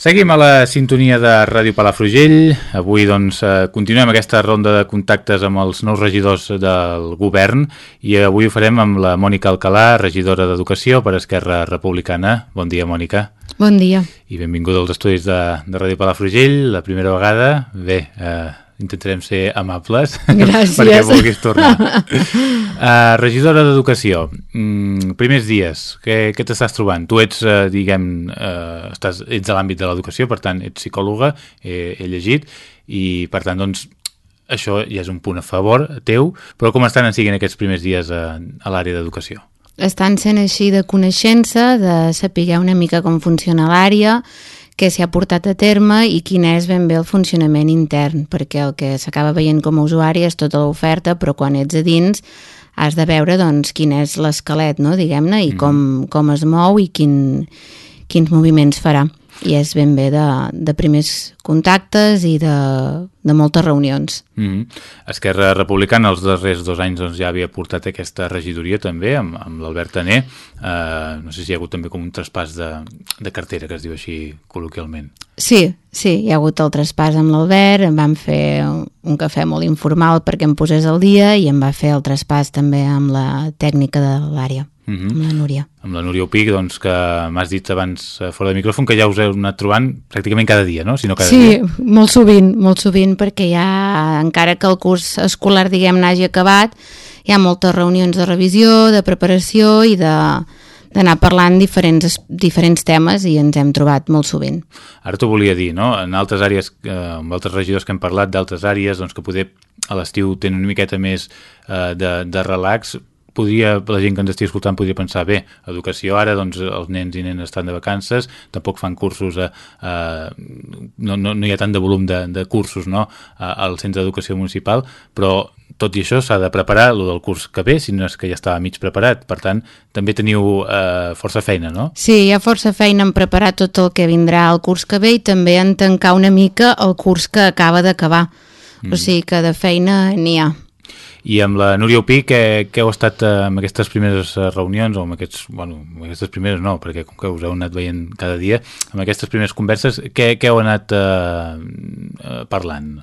Seguim a la sintonia de Ràdio Palafrugell. Avui doncs, eh, continuem aquesta ronda de contactes amb els nous regidors del govern i avui ho farem amb la Mònica Alcalà, regidora d'Educació per Esquerra Republicana. Bon dia, Mònica. Bon dia. I benvinguda als estudis de, de Ràdio Palafrugell, la primera vegada. Bé, eh, intentarem ser amables Gràcies. perquè vulguis tornar. Uh, regidora d'Educació, mm, primers dies, què, què t'estàs trobant? Tu ets, uh, diguem, uh, estàs, ets a l'àmbit de l'educació, per tant, ets psicòloga, he, he llegit, i per tant, doncs, això ja és un punt a favor teu, però com estan siguin aquests primers dies a, a l'àrea d'educació? Estan sent així de coneixença, de saber una mica com funciona l'àrea, què s'hi ha portat a terme i quin és ben bé el funcionament intern, perquè el que s'acaba veient com a usuari és tota l'oferta, però quan ets a dins has de veure doncs, quin és l'esquelet, no, diguem-ne, i mm. com, com es mou i quin, quins moviments farà i és ben bé de, de primers contactes i de, de moltes reunions. Mm -hmm. Esquerra Republicana els darrers dos anys doncs, ja havia portat aquesta regidoria també amb, amb l'Albert Taner. Uh, no sé si hi ha hagut també com un traspàs de, de cartera, que es diu així col·loquialment. Sí, sí, hi ha hagut el traspàs amb l'Albert, em vam fer un cafè molt informal perquè em posés al dia i em va fer el traspàs també amb la tècnica de l'àrea. Uh -huh. amb la Núria. Amb la Núria Opic, doncs, que m'has dit abans eh, fora de micròfon que ja us heu anat trobant pràcticament cada dia, no? Si no cada sí, dia. molt sovint, molt sovint, perquè ja, encara que el curs escolar, diguem, n'hagi acabat, hi ha moltes reunions de revisió, de preparació i de d'anar parlant diferents, diferents temes i ens hem trobat molt sovint. Ara t'ho volia dir, no? En altres àrees, eh, amb altres regidors que hem parlat d'altres àrees, doncs que poder a l'estiu tenen una miqueta més eh, de, de relax, podria, la gent que ens estigui escoltant podria pensar, bé, educació ara, doncs els nens i nenes estan de vacances, tampoc fan cursos, a, a, no, no, no hi ha tant de volum de, de cursos no, a, al centre d'educació municipal, però tot i això s'ha de preparar el del curs que ve, si no és que ja estava mig preparat. Per tant, també teniu eh, força feina, no? Sí, hi ha força feina en preparar tot el que vindrà al curs que ve i també en tancar una mica el curs que acaba d'acabar. Mm. O sigui que de feina n'hi ha. I amb la Núria Opí, què, què heu estat eh, amb aquestes primeres eh, reunions, o amb aquests, bueno, amb aquestes primeres no, perquè com que us heu anat veient cada dia, amb aquestes primeres converses, què, què heu anat eh, eh, parlant?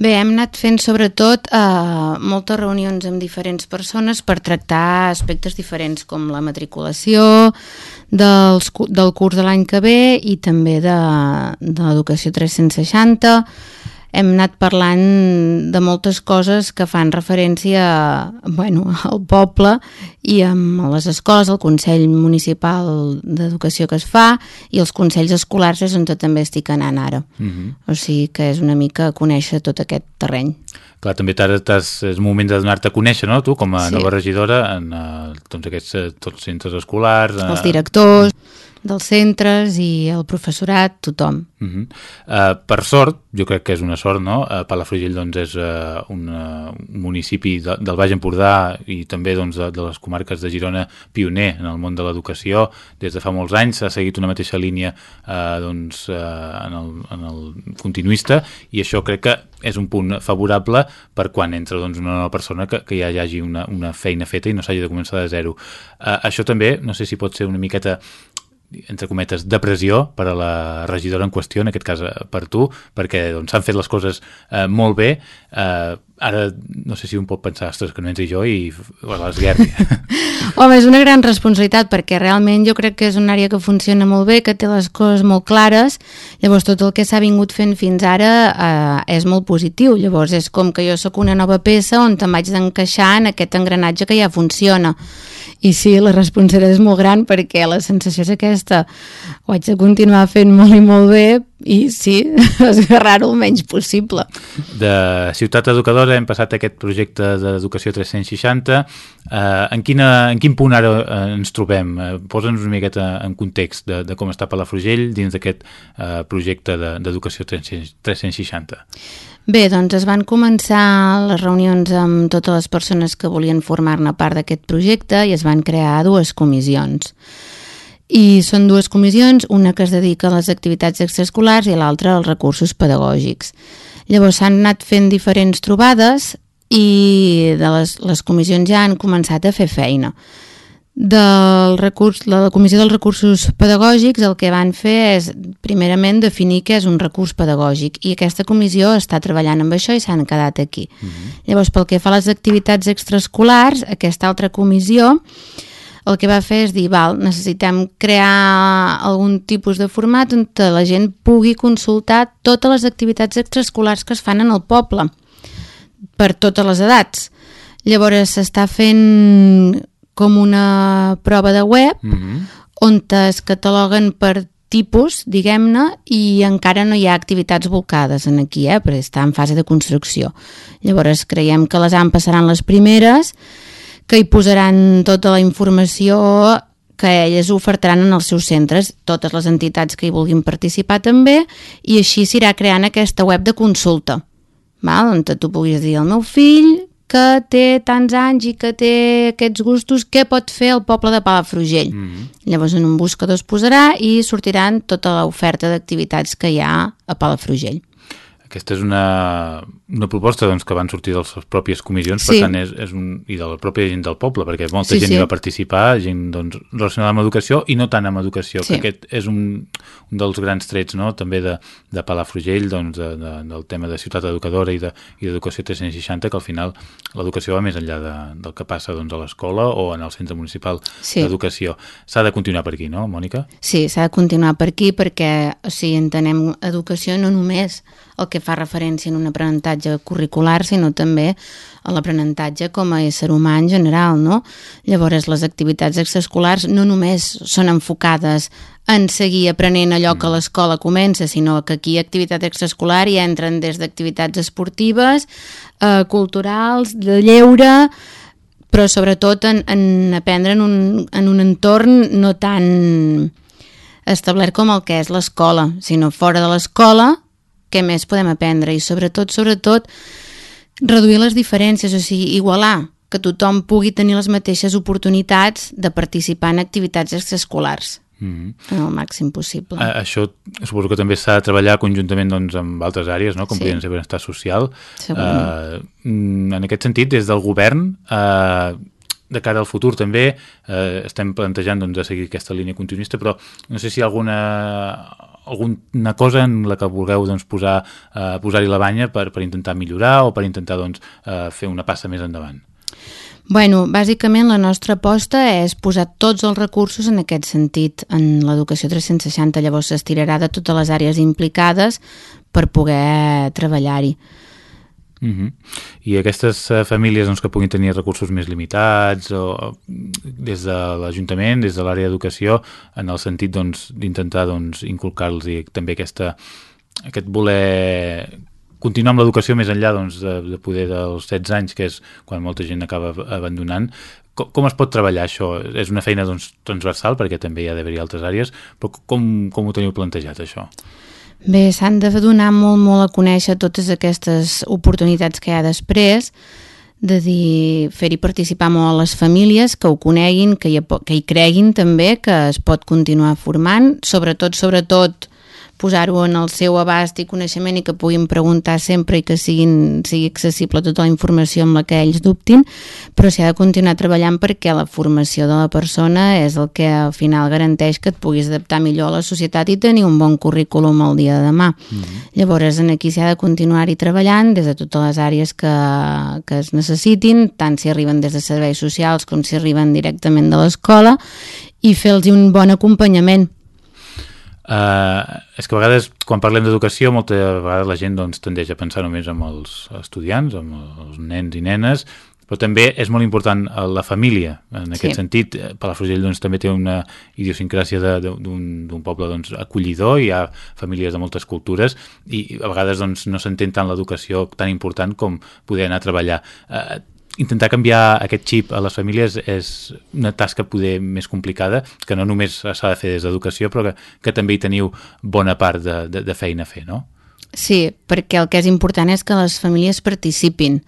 Bé, hem anat fent sobretot eh, moltes reunions amb diferents persones per tractar aspectes diferents com la matriculació dels, del curs de l'any que ve i també de, de l'educació 360 hem anat parlant de moltes coses que fan referència bueno, al poble i amb les escoles, el Consell Municipal d'Educació que es fa i els Consells Escolars és on també estic anant ara. Uh mhm. -huh. O sigui que és una mica conèixer tot aquest terreny. Clar, també ara és moment de donar-te a conèixer, no?, tu, com a sí. nova regidora en uh, tots aquests uh, tots centres escolars... Uh... Els directors dels centres i el professorat, tothom. Uh -huh. uh, per sort, jo crec que és una sort, no? Uh, Palafrugell doncs, és uh, un, uh, un municipi de, del Baix Empordà i també doncs, de, de les comarques de Girona pioner en el món de l'educació. Des de fa molts anys s'ha seguit una mateixa línia uh, doncs, uh, en, el, en el continuista i això crec que és un punt favorable per quan entra doncs, una nova persona que, que ja hi hagi una, una feina feta i no s'hagi de començar de zero. Uh, això també, no sé si pot ser una miqueta entre cometes, de pressió per a la regidora en qüestió, en aquest cas eh, per tu, perquè s'han doncs, fet les coses eh, molt bé. Eh, ara no sé si un pot pensar, ostres, que no ets jo i bueno, l'esguerri. Home, és una gran responsabilitat perquè realment jo crec que és una àrea que funciona molt bé, que té les coses molt clares, llavors tot el que s'ha vingut fent fins ara eh, és molt positiu, llavors és com que jo sóc una nova peça on te'n vaig d'encaixar en aquest engranatge que ja funciona. I sí, la responsabilitat és molt gran perquè la sensació és aquesta. Ho haig de continuar fent molt i molt bé i sí, esgarrar-ho el menys possible. De Ciutat Educadora hem passat a aquest projecte d'Educació 360. Eh, en, quina, en quin punt ara eh, ens trobem? Eh, Posa'ns una miqueta en context de, de com està Palafrugell dins d'aquest eh, projecte d'Educació de, 360. Bé, doncs es van començar les reunions amb totes les persones que volien formar-ne part d'aquest projecte i es van crear dues comissions. I són dues comissions, una que es dedica a les activitats extraescolars i l'altra als recursos pedagògics. Llavors s'han anat fent diferents trobades i de les, les comissions ja han començat a fer feina. del recurs, la Comissió dels Recursos Pedagògics el que van fer és, primerament, definir què és un recurs pedagògic i aquesta comissió està treballant amb això i s'han quedat aquí. Uh -huh. Llavors, pel que fa a les activitats extraescolars, aquesta altra comissió el que va fer és dir, val, necessitem crear algun tipus de format on la gent pugui consultar totes les activitats extraescolars que es fan en el poble, per totes les edats. Llavors s'està fent com una prova de web mm -hmm. on es cataloguen per tipus, diguem-ne, i encara no hi ha activitats volcades en aquí, eh, perquè està en fase de construcció. Llavors creiem que les AMP passaran les primeres, que hi posaran tota la informació que elles ofertaran en els seus centres, totes les entitats que hi vulguin participar també, i així s'irà creant aquesta web de consulta, val? on tu puguis dir el meu fill que té tants anys i que té aquests gustos, què pot fer el poble de Palafrugell? Mm -hmm. Llavors en un buscador es posarà i sortiran tota l'oferta d'activitats que hi ha a Palafrugell. Aquesta és una, una proposta doncs, que van sortir de les pròpies comissions, sí. per tant, és, és un, i de la pròpia gent del poble, perquè molta sí, gent sí. hi va participar, gent doncs, relacionada amb educació i no tant amb educació, sí. que aquest és un, un dels grans trets no? també de, de Palafrugell, doncs, de, de, del tema de ciutat educadora i d'educació de, i 360, que al final l'educació va més enllà de, del que passa doncs, a l'escola o en el centre municipal sí. d'educació. S'ha de continuar per aquí, no, Mònica? Sí, s'ha de continuar per aquí perquè o sigui, entenem educació no només el que fa referència en un aprenentatge curricular, sinó també a l'aprenentatge com a ésser humà en general, no? Llavors, les activitats extraescolars no només són enfocades en seguir aprenent allò que mm. l'escola comença, sinó que aquí activitat extraescolar hi entren des d'activitats esportives, eh, culturals, de lleure, però sobretot en, en aprendre en un, en un entorn no tan establert com el que és l'escola, sinó fora de l'escola què més podem aprendre i sobretot, sobretot, reduir les diferències, o sigui, igualar que tothom pugui tenir les mateixes oportunitats de participar en activitats extraescolars. Mm -hmm. el màxim possible. A, això suposo que també s'ha de treballar conjuntament doncs, amb altres àrees, no? com sí. podrien ser benestar social. Uh, en aquest sentit, des del govern, uh, de cara al futur també eh, estem plantejant doncs, de seguir aquesta línia continuista, però no sé si hi ha alguna alguna cosa en la que vulgueu doncs, posar, eh, posar-hi la banya per, per intentar millorar o per intentar doncs, eh, fer una passa més endavant? Bueno, bàsicament la nostra aposta és posar tots els recursos en aquest sentit en l'educació 360, llavors s'estirarà de totes les àrees implicades per poder treballar-hi. Uh -huh. I aquestes uh, famílies doncs, que puguin tenir recursos més limitats o des de l'Ajuntament, des de l'àrea d'educació, en el sentit d'intentar doncs, doncs, inculcar-los també aquesta, aquest voler continuar amb l'educació més enllà doncs, de, de poder dels 16 anys, que és quan molta gent acaba abandonant, com, com es pot treballar això? És una feina doncs, transversal, perquè també hi ha d'haver-hi altres àrees, però com, com ho teniu plantejat, això? Bé, s'han de donar molt, molt a conèixer totes aquestes oportunitats que hi ha després, de dir, fer-hi participar molt a les famílies, que ho coneguin, que hi, que hi creguin també, que es pot continuar formant, sobretot, sobretot, posar-ho en el seu abast i coneixement i que puguin preguntar sempre i que siguin, sigui accessible tota la informació amb la que ells dubtin, però s'ha de continuar treballant perquè la formació de la persona és el que al final garanteix que et puguis adaptar millor a la societat i tenir un bon currículum el dia de demà. Mm -hmm. Llavors, en aquí s'ha de continuar-hi treballant des de totes les àrees que, que es necessitin, tant si arriben des de serveis socials com si arriben directament de l'escola, i fer-los un bon acompanyament Uh, és que a vegades, quan parlem d'educació, molta vegades la gent doncs, tendeix a pensar només amb els estudiants, amb els nens i nenes, però també és molt important la família, en aquest sí. sentit. Palafrugell doncs, també té una idiosincràsia d'un poble doncs, acollidor, hi ha famílies de moltes cultures i a vegades doncs, no s'entén tant l'educació tan important com poder anar a treballar. Uh, intentar canviar aquest xip a les famílies és una tasca poder més complicada, que no només s'ha de fer des d'educació, però que, que també hi teniu bona part de, de, de feina a fer, no? Sí, perquè el que és important és que les famílies participin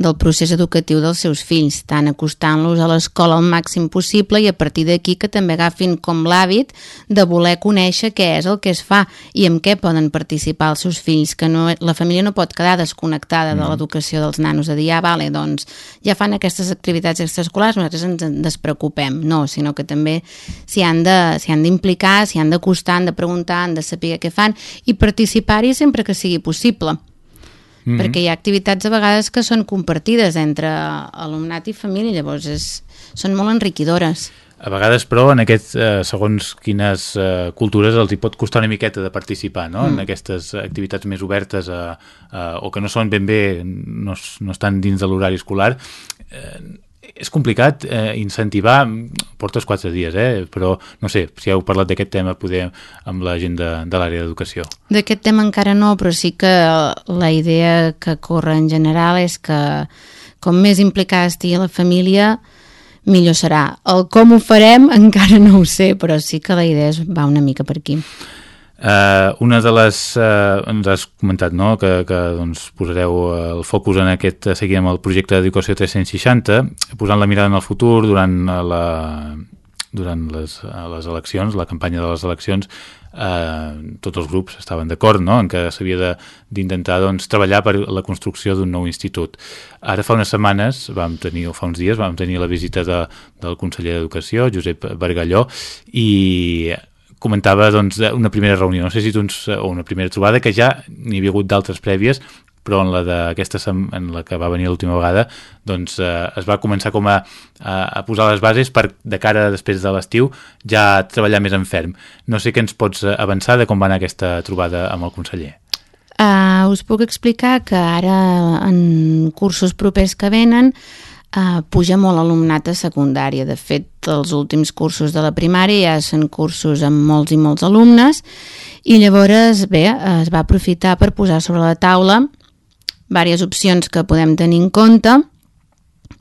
del procés educatiu dels seus fills, tant acostant-los a l'escola al màxim possible i a partir d'aquí que també agafin com l'hàbit de voler conèixer què és el que es fa i en què poden participar els seus fills, que no, la família no pot quedar desconnectada de l'educació dels nanos, de dir, ah, vale, doncs ja fan aquestes activitats extraescolars, nosaltres ens en despreocupem, no, sinó que també s'hi han d'implicar, s'hi han d'acostar, han de preguntar, han de saber què fan i participar-hi sempre que sigui possible -hmm. perquè hi ha activitats a vegades que són compartides entre alumnat i família, llavors és, són molt enriquidores. A vegades, però, en aquests, eh, segons quines eh, cultures els hi pot costar una miqueta de participar no? mm. en aquestes activitats més obertes a, a, o que no són ben bé, no, no estan dins de l'horari escolar. Eh, és complicat eh, incentivar, portes quatre dies, eh, però no sé, si heu parlat d'aquest tema poder amb la gent de, de l'àrea d'educació. D'aquest tema encara no, però sí que la idea que corre en general és que com més implicada estigui la família, millor serà. El com ho farem encara no ho sé, però sí que la idea és, va una mica per aquí. Uh, una de les... Uh, ens has comentat no? que, que doncs, posareu el focus en aquest, seguir el projecte d'Educació 360, posant la mirada en el futur durant la, durant les, les eleccions, la campanya de les eleccions, eh, tots els grups estaven d'acord no? en que s'havia d'intentar doncs, treballar per la construcció d'un nou institut. Ara fa unes setmanes, vam tenir, o fa uns dies, vam tenir la visita de, del conseller d'Educació, Josep Bargalló, i comentava doncs, una primera reunió, no sé si tu ens, o una primera trobada, que ja n'hi havia hagut d'altres prèvies, però en la d'aquesta en la que va venir l'última vegada doncs eh, es va començar com a, a, a posar les bases per de cara després de l'estiu ja treballar més en ferm. No sé què ens pots avançar de com va anar aquesta trobada amb el conseller. Uh, us puc explicar que ara en cursos propers que venen Uh, puja molt alumnat a secundària. De fet, els últims cursos de la primària ja són cursos amb molts i molts alumnes i llavors, bé, es va aprofitar per posar sobre la taula diverses opcions que podem tenir en compte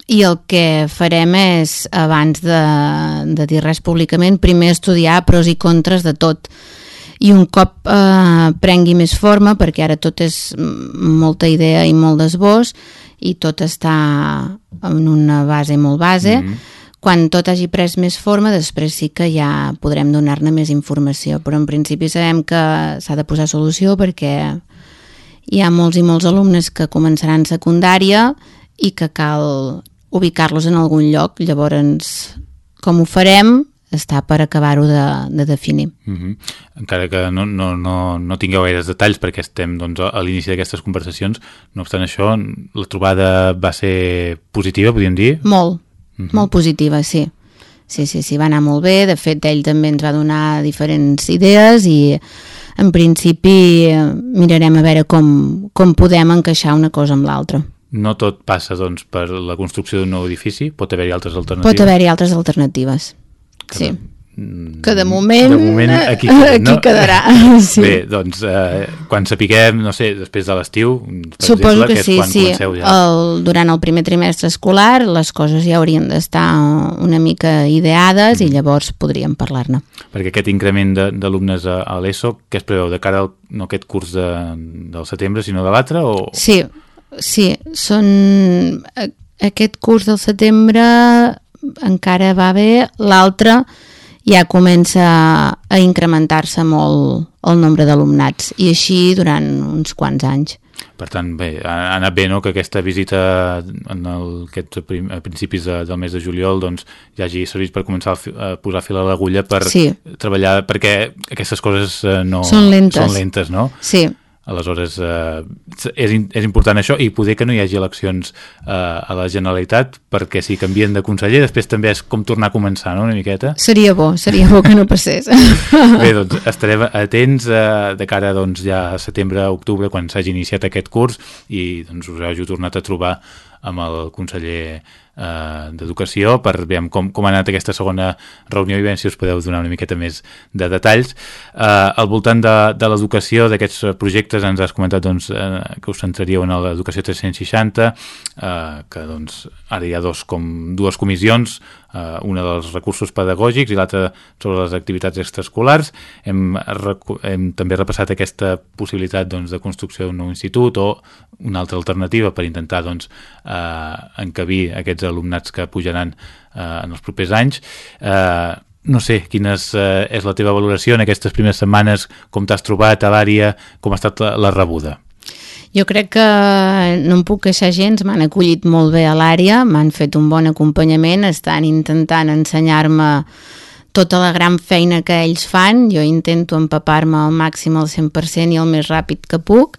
i el que farem és, abans de, de dir res públicament, primer estudiar pros i contres de tot i un cop eh, prengui més forma, perquè ara tot és molta idea i molt d'esbós, i tot està en una base molt base. Mm -hmm. Quan tot hagi pres més forma, després sí que ja podrem donar-ne més informació, però en principi sabem que s'ha de posar solució perquè hi ha molts i molts alumnes que començaran secundària i que cal ubicar-los en algun lloc. Llavors, com ho farem? està per acabar-ho de, de definir. Uh mhm. -huh. Encara que no, no, no, no tingueu gaires detalls perquè estem doncs, a l'inici d'aquestes conversacions, no obstant això, la trobada va ser positiva, podríem dir? Molt, -huh. molt positiva, sí. Sí, sí, sí, va anar molt bé, de fet ell també ens va donar diferents idees i en principi mirarem a veure com, com podem encaixar una cosa amb l'altra. No tot passa doncs, per la construcció d'un nou edifici, pot haver-hi altres alternatives? Pot haver-hi altres alternatives. Que sí. Que de moment, de moment aquí, queda, aquí no? quedarà. Sí. Bé, doncs, eh, quan sapiguem, no sé, després de l'estiu, Suposo exemple, que, que sí, sí. Ja. El, durant el primer trimestre escolar les coses ja haurien d'estar una mica ideades mm. i llavors podríem parlar-ne. Perquè aquest increment d'alumnes a, a l'ESO, què es preveu de cara al, no aquest curs de, del setembre, sinó de l'altre? O... Sí, sí, són... Aquest curs del setembre encara va bé, l'altre ja comença a incrementar-se molt el nombre d'alumnats i així durant uns quants anys. Per tant, bé, ha anat bé no, que aquesta visita en el, aquests prim, a principis de, del mes de juliol doncs, ja hagi servit per començar a, fi, a posar fil a l'agulla per sí. treballar, perquè aquestes coses eh, no, són lentes. són lentes, no? Sí, Aleshores, eh, és, és important això i poder que no hi hagi eleccions eh, a la Generalitat perquè si canvien de conseller després també és com tornar a començar, no?, una miqueta. Seria bo, seria bo que no passés. Bé, doncs estarem atents eh, de cara doncs, ja a setembre, octubre, quan s'hagi iniciat aquest curs i doncs, us hagi tornat a trobar amb el conseller eh, d'Educació per veure com, com ha anat aquesta segona reunió i veure si us podeu donar una miqueta més de detalls. Eh, al voltant de, de l'educació, d'aquests projectes, ens has comentat doncs, eh, que us centraríeu en l'educació 360, eh, que doncs, ara hi ha dos, com, dues comissions, eh, una dels recursos pedagògics i l'altra sobre les activitats extraescolars. Hem, hem també repassat aquesta possibilitat doncs, de construcció d'un nou institut o una altra alternativa per intentar doncs, eh, encabir aquests alumnats que pujaran eh, en els propers anys. Eh, no sé, quina és, eh, és la teva valoració en aquestes primeres setmanes, com t'has trobat a l'àrea, com ha estat la, la rebuda? Jo crec que no em puc queixar gens, m'han acollit molt bé a l'àrea, m'han fet un bon acompanyament, estan intentant ensenyar-me tota la gran feina que ells fan, jo intento empapar-me al màxim al 100% i el més ràpid que puc,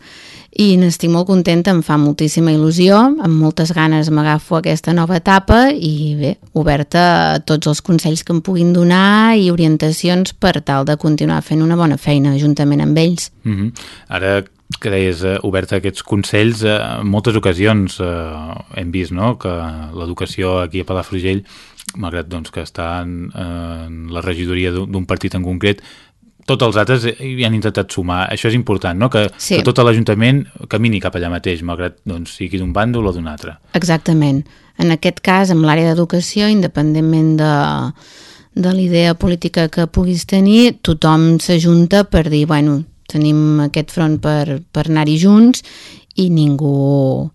i n'estic molt contenta, em fa moltíssima il·lusió, amb moltes ganes m'agafo aquesta nova etapa i bé, oberta a tots els consells que em puguin donar i orientacions per tal de continuar fent una bona feina juntament amb ells. Mm -hmm. Ara que deies, eh, oberta aquests consells, eh, en moltes ocasions eh, hem vist no? que l'educació aquí a Palafrugell, malgrat doncs, que està en, en la regidoria d'un partit en concret, tots els altres hi han intentat sumar. Això és important, no? que, sí. que tot l'Ajuntament camini cap allà mateix, malgrat doncs, sigui d'un bàndol o d'un altre. Exactament. En aquest cas, amb l'àrea d'educació, independentment de, de l'idea política que puguis tenir, tothom s'ajunta per dir, bueno, tenim aquest front per, per anar-hi junts i ningú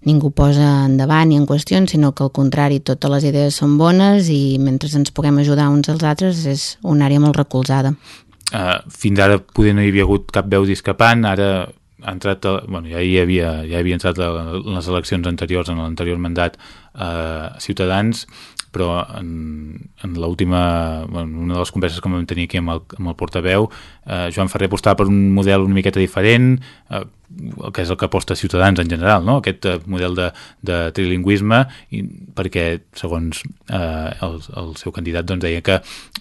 ningú posa endavant ni en qüestió, sinó que al contrari, totes les idees són bones i mentre ens puguem ajudar uns als altres és una àrea molt recolzada. Uh, fins ara poder no hi havia hagut cap veu discrepant, ara ha entrat, bueno, ja hi havia, ja havia entrat les eleccions anteriors, en l'anterior mandat, uh, Ciutadans, però en, en l'última, bueno, una de les converses que vam tenir aquí amb el, amb el portaveu, eh, Joan Ferrer apostava per un model una miqueta diferent, eh, que és el que aposta Ciutadans en general, no? aquest eh, model de, de trilingüisme, i, perquè segons eh, el, el seu candidat doncs, deia que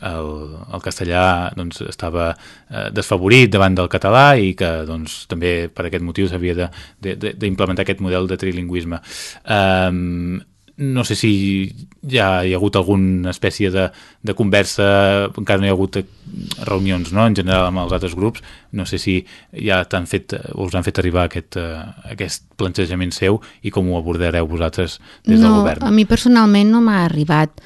el, el castellà doncs, estava eh, desfavorit davant del català i que doncs, també per aquest motiu s'havia d'implementar aquest model de trilingüisme. Eh, no sé si ja hi ha hagut alguna espècie de, de conversa, encara no hi ha hagut reunions no? en general amb els altres grups, no sé si ja t'han fet o us han fet arribar aquest, uh, aquest plantejament seu i com ho abordareu vosaltres des no, del govern. a mi personalment no m'ha arribat,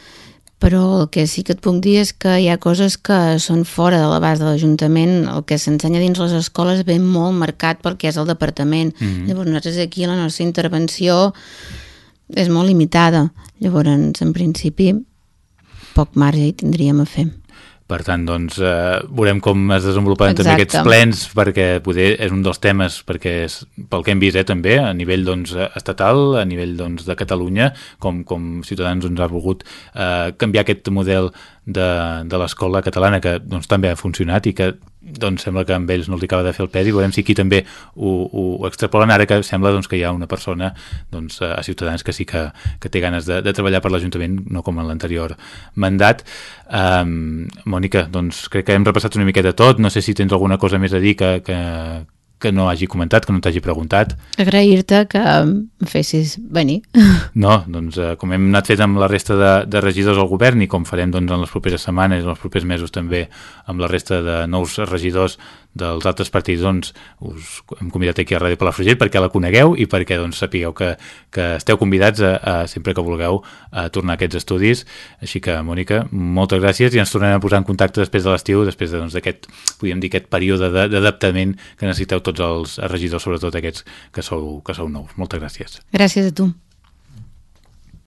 però el que sí que et puc dir és que hi ha coses que són fora de l'abast de l'Ajuntament, el que s'ensenya dins les escoles ve molt marcat perquè és el departament. Mm -hmm. Llavors nosaltres aquí la nostra intervenció és molt limitada. Llavors, en principi, poc marge hi tindríem a fer. Per tant, doncs, eh, veurem com es desenvolupen Exacte. també aquests plens, perquè poder és un dels temes, perquè és, pel que hem vist eh, també, a nivell doncs, estatal, a nivell doncs, de Catalunya, com, com Ciutadans doncs, ha volgut eh, canviar aquest model de, de l'escola catalana que doncs, també ha funcionat i que doncs sembla que amb ells no els acaba de fer el pes i veurem si aquí també ho, ho extrapolen. Ara que sembla doncs, que hi ha una persona doncs, a Ciutadans que sí que, que té ganes de, de treballar per l'Ajuntament no com en l'anterior mandat. Um, Mònica, doncs crec que hem repassat una miqueta tot, no sé si tens alguna cosa més a dir que, que, que no hagi comentat, que no t'hagi preguntat. Agrair-te que em fessis venir. No, doncs eh, com hem anat fet amb la resta de, de regidors al govern i com farem doncs, en les properes setmanes, en els propers mesos també amb la resta de nous regidors dels altres partits doncs, us hem convidat aquí a Ràdio Palafrugell perquè la conegueu i perquè doncs, sapigueu que, que esteu convidats a, a, sempre que vulgueu a tornar a aquests estudis així que Mònica, moltes gràcies i ens tornem a posar en contacte després de l'estiu després d'aquest, doncs, podríem dir, aquest període d'adaptament que necessiteu tots els regidors, sobretot aquests que sou, que sou nous. Moltes gràcies. Gràcies a tu.